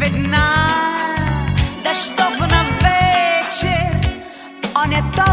fedna da što na večer on je to